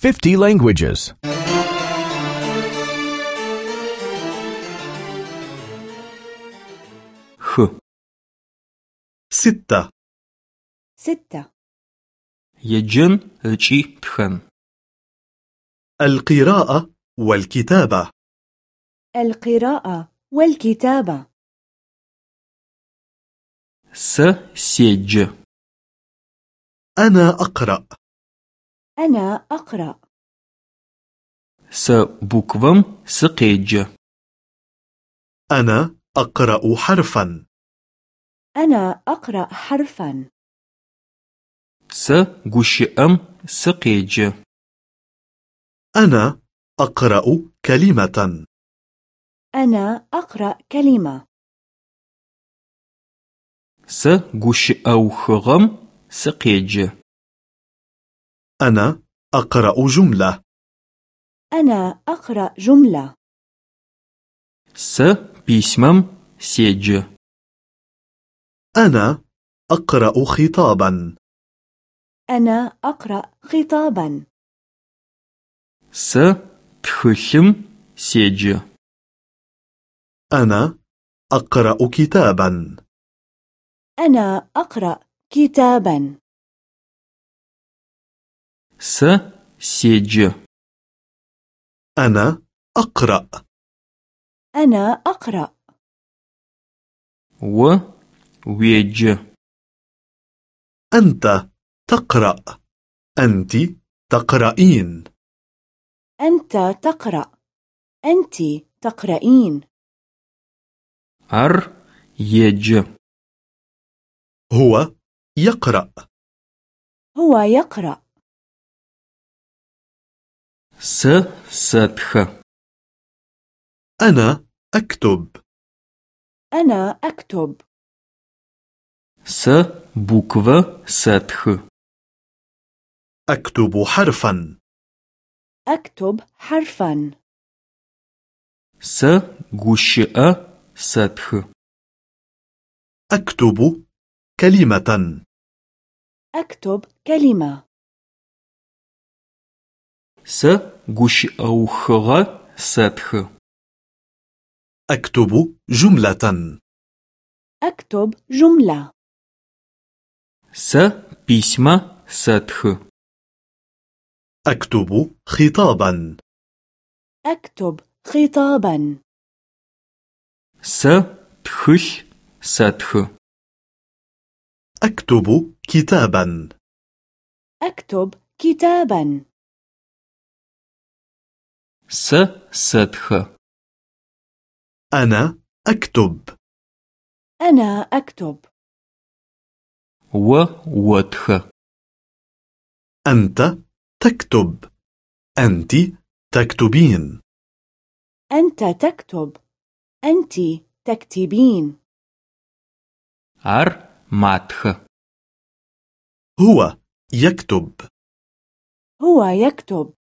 50 languages. 6 ستة يجن رجي تخن القراءة والكتابة القراءة والكتابة س سيج أنا أقرأ أنا أقرأ س بوكفم سقيج أنا أقرأ حرفا أنا أقرأ حرفا س гущыӏэм سقيج أنا أقرأ كلمة أنا أقرأ كلمة س гущыӏэухыгъэм سقيج أنا أقرأ جملة أنا أقرأ جملة س письмам سيج أنا أقرأ خطابا أنا أقرأ خطابا س تخلم سيج أنا أقرأ كتابا أنا أقرأ كتابا س سيج أنا أقرأ. أنا أقرأ. و ويج أنت تقرأ. أنت تقرأين. أنت تقرأ. أنت تقرأين. ار يج هو يقرأ. هو يقرأ. س ستخ أنا أكتب أنا أكتب س بوكف ستخ أكتب حرفا أكتب حرفا س гущыӏэ ستخ أكتب كلمة أكتب كلمة س гущыӏэухыгъэ ستخ أكتب جملة أكتب جملة س письма ستخ أكتب خطابا أكتب خطابا س تخل ستخ أكتب كتابا أكتب كتابا س ستخ أنا أكتب أنا أكتب و وتخ أنت تكتب أنت تكتبين أنت تكتب أنت تكتبين ار ماتخ هو يكتب هو يكتب